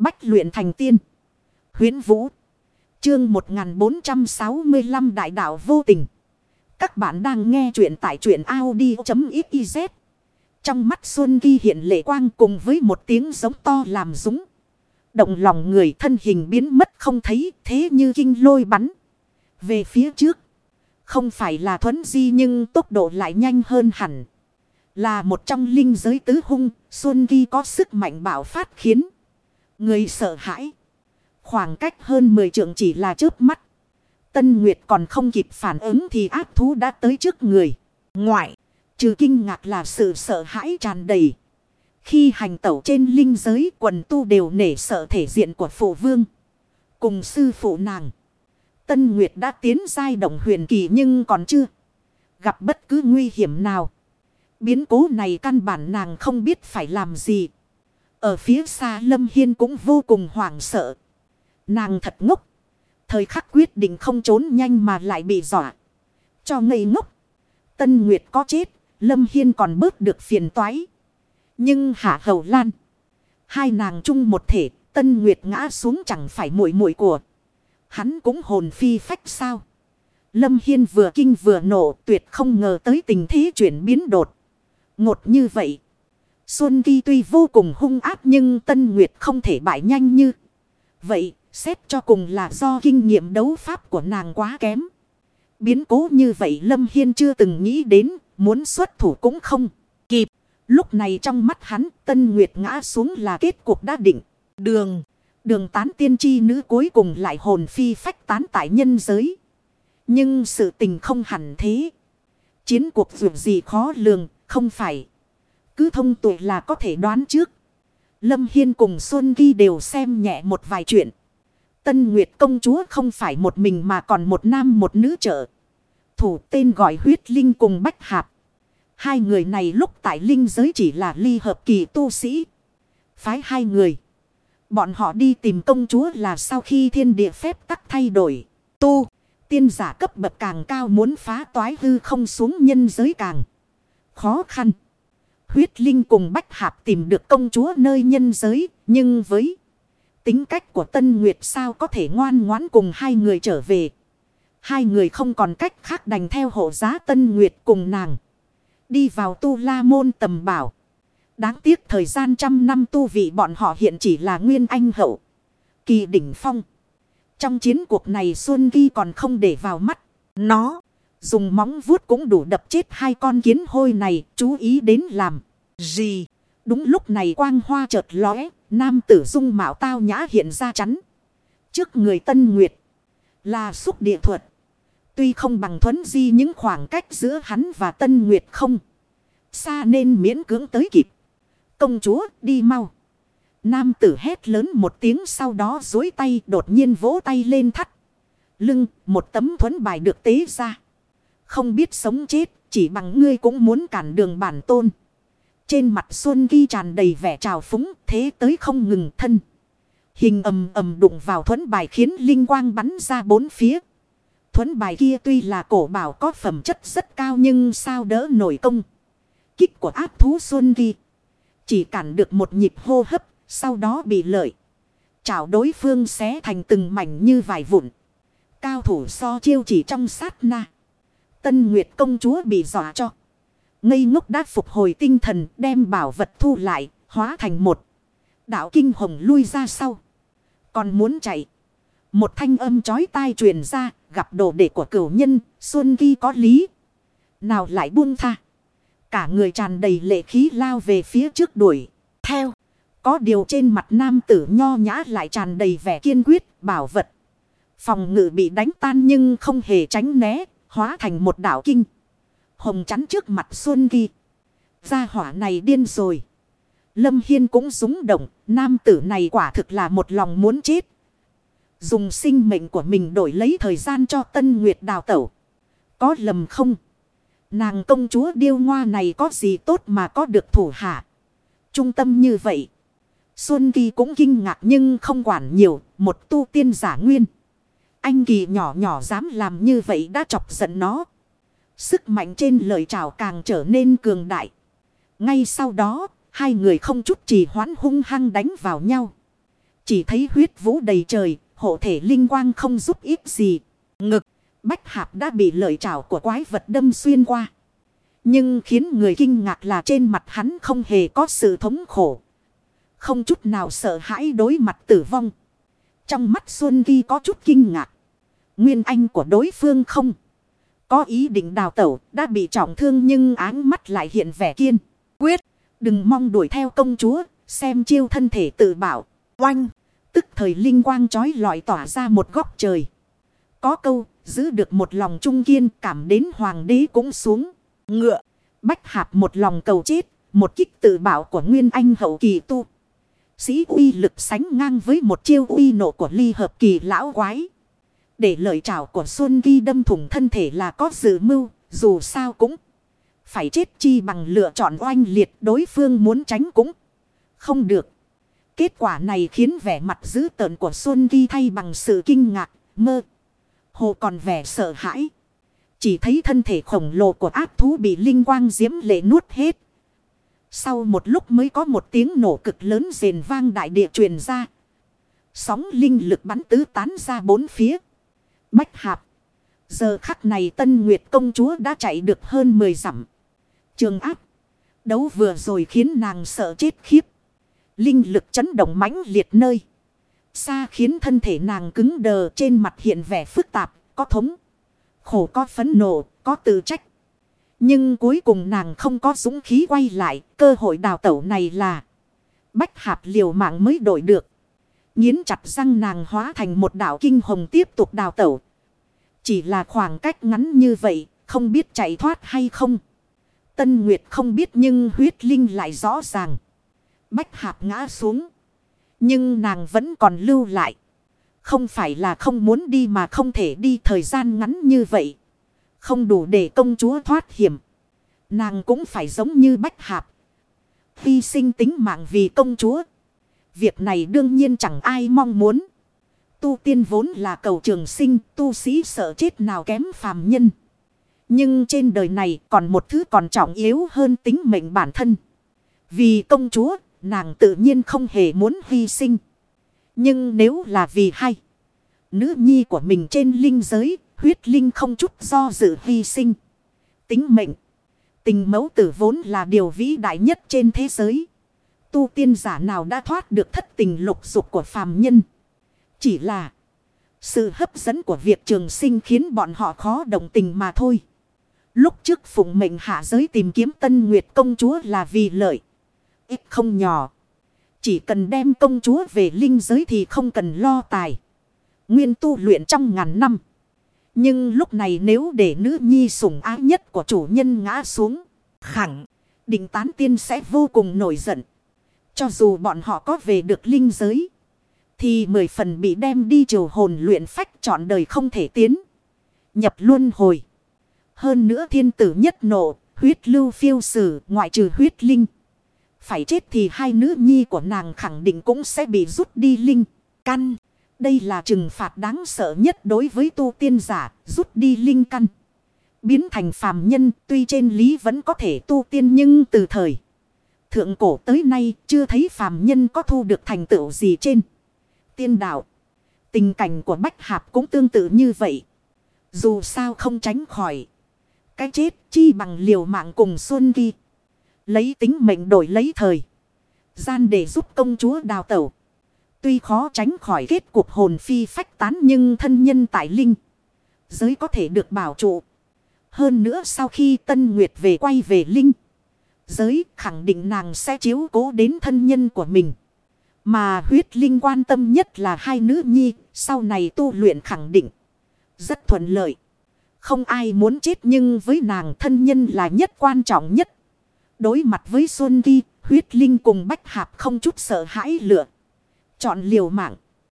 Bách luyện thành tiên. huyễn Vũ. Chương 1465 Đại đạo vô tình. Các bạn đang nghe truyện tại truyện Audi.xyz. Trong mắt Xuân Ghi hiện lệ quang cùng với một tiếng giống to làm rúng. Động lòng người thân hình biến mất không thấy thế như kinh lôi bắn. Về phía trước. Không phải là thuấn di nhưng tốc độ lại nhanh hơn hẳn. Là một trong linh giới tứ hung, Xuân Ghi có sức mạnh bạo phát khiến người sợ hãi. Khoảng cách hơn 10 trượng chỉ là chớp mắt. Tân Nguyệt còn không kịp phản ứng thì ác thú đã tới trước người. Ngoại, trừ kinh ngạc là sự sợ hãi tràn đầy. Khi hành tẩu trên linh giới quần tu đều nể sợ thể diện của phụ vương. Cùng sư phụ nàng. Tân Nguyệt đã tiến giai động huyền kỳ nhưng còn chưa. Gặp bất cứ nguy hiểm nào. Biến cố này căn bản nàng không biết phải làm gì. Ở phía xa Lâm Hiên cũng vô cùng hoảng sợ. Nàng thật ngốc. Thời khắc quyết định không trốn nhanh mà lại bị dọa. Cho ngây ngốc. Tân Nguyệt có chết. Lâm Hiên còn bớt được phiền toái. Nhưng Hạ Hầu Lan. Hai nàng chung một thể. Tân Nguyệt ngã xuống chẳng phải mũi mũi của. Hắn cũng hồn phi phách sao. Lâm Hiên vừa kinh vừa nổ tuyệt không ngờ tới tình thế chuyển biến đột. Ngột như vậy. Xuân Kỳ tuy vô cùng hung ác nhưng Tân Nguyệt không thể bại nhanh như. Vậy, xét cho cùng là do kinh nghiệm đấu pháp của nàng quá kém. Biến cố như vậy Lâm Hiên chưa từng nghĩ đến, muốn xuất thủ cũng không kịp. Lúc này trong mắt hắn, Tân Nguyệt ngã xuống là kết cục đã định. Đường, đường tán tiên tri nữ cuối cùng lại hồn phi phách tán tại nhân giới. Nhưng sự tình không hẳn thế. Chiến cuộc dù gì khó lường, không phải. Cứ thông tuệ là có thể đoán trước. Lâm Hiên cùng Xuân Ghi đều xem nhẹ một vài chuyện. Tân Nguyệt công chúa không phải một mình mà còn một nam một nữ trợ. Thủ tên gọi huyết linh cùng Bách Hạp. Hai người này lúc tại linh giới chỉ là ly hợp kỳ tu sĩ. Phái hai người. Bọn họ đi tìm công chúa là sau khi thiên địa phép tắc thay đổi. Tu, tiên giả cấp bậc càng cao muốn phá toái hư không xuống nhân giới càng khó khăn. Huyết Linh cùng Bách Hạp tìm được công chúa nơi nhân giới, nhưng với tính cách của Tân Nguyệt sao có thể ngoan ngoãn cùng hai người trở về. Hai người không còn cách khác đành theo hộ giá Tân Nguyệt cùng nàng. Đi vào tu la môn tầm bảo. Đáng tiếc thời gian trăm năm tu vị bọn họ hiện chỉ là nguyên anh hậu. Kỳ đỉnh phong. Trong chiến cuộc này Xuân Ghi còn không để vào mắt. Nó. Dùng móng vuốt cũng đủ đập chết hai con kiến hôi này, chú ý đến làm. Gì? Đúng lúc này quang hoa chợt lóe, nam tử dung mạo tao nhã hiện ra chắn. Trước người Tân Nguyệt là xúc địa thuật. Tuy không bằng thuấn di những khoảng cách giữa hắn và Tân Nguyệt không. Xa nên miễn cưỡng tới kịp. Công chúa đi mau. Nam tử hét lớn một tiếng sau đó dối tay đột nhiên vỗ tay lên thắt. Lưng một tấm thuấn bài được tế ra. Không biết sống chết, chỉ bằng ngươi cũng muốn cản đường bản tôn. Trên mặt Xuân Ghi tràn đầy vẻ trào phúng, thế tới không ngừng thân. Hình ầm ầm đụng vào thuẫn bài khiến linh quang bắn ra bốn phía. Thuẫn bài kia tuy là cổ bảo có phẩm chất rất cao nhưng sao đỡ nổi công. Kích của áp thú Xuân Ghi. Chỉ cản được một nhịp hô hấp, sau đó bị lợi. Chảo đối phương xé thành từng mảnh như vài vụn. Cao thủ so chiêu chỉ trong sát na. Tân Nguyệt công chúa bị dọa cho. Ngây ngốc đã phục hồi tinh thần đem bảo vật thu lại, hóa thành một. Đạo kinh hồng lui ra sau. Còn muốn chạy. Một thanh âm chói tai truyền ra, gặp đồ đệ của cửu nhân, Xuân Ghi có lý. Nào lại buông tha. Cả người tràn đầy lệ khí lao về phía trước đuổi. Theo. Có điều trên mặt nam tử nho nhã lại tràn đầy vẻ kiên quyết, bảo vật. Phòng ngự bị đánh tan nhưng không hề tránh né, hóa thành một đảo kinh. Hồng chắn trước mặt Xuân Ghi. Gia hỏa này điên rồi. Lâm Hiên cũng rúng động, nam tử này quả thực là một lòng muốn chết. Dùng sinh mệnh của mình đổi lấy thời gian cho Tân Nguyệt đào tẩu. Có lầm không? Nàng công chúa điêu ngoa này có gì tốt mà có được thủ hạ. Trung tâm như vậy. Xuân Kỳ cũng kinh ngạc nhưng không quản nhiều, một tu tiên giả nguyên. Anh Kỳ nhỏ nhỏ dám làm như vậy đã chọc giận nó. Sức mạnh trên lời chào càng trở nên cường đại. Ngay sau đó, hai người không chút trì hoãn hung hăng đánh vào nhau. Chỉ thấy huyết vũ đầy trời, hộ thể linh quang không giúp ích gì. Ngực, bách hạp đã bị lợi trảo của quái vật đâm xuyên qua. Nhưng khiến người kinh ngạc là trên mặt hắn không hề có sự thống khổ. Không chút nào sợ hãi đối mặt tử vong. Trong mắt Xuân Ghi có chút kinh ngạc. Nguyên anh của đối phương không. Có ý định đào tẩu, đã bị trọng thương nhưng áng mắt lại hiện vẻ kiên. Quyết. Đừng mong đuổi theo công chúa. Xem chiêu thân thể tự bảo. Oanh. Tức thời linh quang trói lọi tỏa ra một góc trời. Có câu. Giữ được một lòng trung kiên, cảm đến hoàng đế cũng xuống. Ngựa. Bách hạp một lòng cầu chết. Một kích tự bảo của Nguyên Anh hậu kỳ tu. Sĩ uy lực sánh ngang với một chiêu uy nộ của ly hợp kỳ lão quái. Để lợi trảo của Xuân Ghi đâm thủng thân thể là có dự mưu, dù sao cũng phải chết chi bằng lựa chọn oanh liệt đối phương muốn tránh cũng không được. Kết quả này khiến vẻ mặt dữ tợn của Xuân Ghi thay bằng sự kinh ngạc, mơ. Hồ còn vẻ sợ hãi. Chỉ thấy thân thể khổng lồ của ác thú bị linh quang diễm lệ nuốt hết. Sau một lúc mới có một tiếng nổ cực lớn rền vang đại địa truyền ra. Sóng linh lực bắn tứ tán ra bốn phía. Bách hạp. Giờ khắc này Tân Nguyệt công chúa đã chạy được hơn 10 dặm. Trường áp. Đấu vừa rồi khiến nàng sợ chết khiếp. Linh lực chấn động mãnh liệt nơi. Xa khiến thân thể nàng cứng đờ trên mặt hiện vẻ phức tạp, có thống. Khổ có phấn nộ, có tự trách. Nhưng cuối cùng nàng không có dũng khí quay lại, cơ hội đào tẩu này là bách hạp liều mạng mới đổi được. Nhiến chặt răng nàng hóa thành một đảo kinh hồng tiếp tục đào tẩu. Chỉ là khoảng cách ngắn như vậy, không biết chạy thoát hay không. Tân Nguyệt không biết nhưng huyết linh lại rõ ràng. Bách hạp ngã xuống. Nhưng nàng vẫn còn lưu lại. Không phải là không muốn đi mà không thể đi thời gian ngắn như vậy. Không đủ để công chúa thoát hiểm. Nàng cũng phải giống như bách hạp. Hy sinh tính mạng vì công chúa. Việc này đương nhiên chẳng ai mong muốn. Tu tiên vốn là cầu trường sinh, tu sĩ sợ chết nào kém phàm nhân. Nhưng trên đời này còn một thứ còn trọng yếu hơn tính mệnh bản thân. Vì công chúa, nàng tự nhiên không hề muốn hy sinh. Nhưng nếu là vì hay, nữ nhi của mình trên linh giới, huyết linh không chút do dự hy sinh. Tính mệnh, tình mẫu tử vốn là điều vĩ đại nhất trên thế giới. Tu tiên giả nào đã thoát được thất tình lục dục của phàm nhân. Chỉ là sự hấp dẫn của việc trường sinh khiến bọn họ khó đồng tình mà thôi. Lúc trước phụng mệnh hạ giới tìm kiếm tân nguyệt công chúa là vì lợi. Ít không nhỏ. Chỉ cần đem công chúa về linh giới thì không cần lo tài. Nguyên tu luyện trong ngàn năm. Nhưng lúc này nếu để nữ nhi sủng ái nhất của chủ nhân ngã xuống. Khẳng định tán tiên sẽ vô cùng nổi giận. Cho dù bọn họ có về được linh giới. Thì mười phần bị đem đi triều hồn luyện phách chọn đời không thể tiến. Nhập luân hồi. Hơn nữa thiên tử nhất nộ, huyết lưu phiêu sử ngoại trừ huyết linh. Phải chết thì hai nữ nhi của nàng khẳng định cũng sẽ bị rút đi linh. Căn. Đây là trừng phạt đáng sợ nhất đối với tu tiên giả, rút đi linh căn. Biến thành phàm nhân tuy trên lý vẫn có thể tu tiên nhưng từ thời. Thượng cổ tới nay chưa thấy phàm nhân có thu được thành tựu gì trên. Tiên đạo. Tình cảnh của Bách Hạp cũng tương tự như vậy. Dù sao không tránh khỏi. Cái chết chi bằng liều mạng cùng Xuân Ghi. Lấy tính mệnh đổi lấy thời. Gian để giúp công chúa đào tẩu. Tuy khó tránh khỏi kết cuộc hồn phi phách tán nhưng thân nhân tại linh. Giới có thể được bảo trụ. Hơn nữa sau khi Tân Nguyệt về quay về linh giới khẳng định nàng sẽ chiếu cố đến thân nhân của mình. Mà huyết linh quan tâm nhất là hai nữ nhi, sau này tu luyện khẳng định. Rất thuận lợi. Không ai muốn chết nhưng với nàng thân nhân là nhất quan trọng nhất. Đối mặt với Xuân Ghi, huyết linh cùng bách hạp không chút sợ hãi lựa. Chọn liều mạng.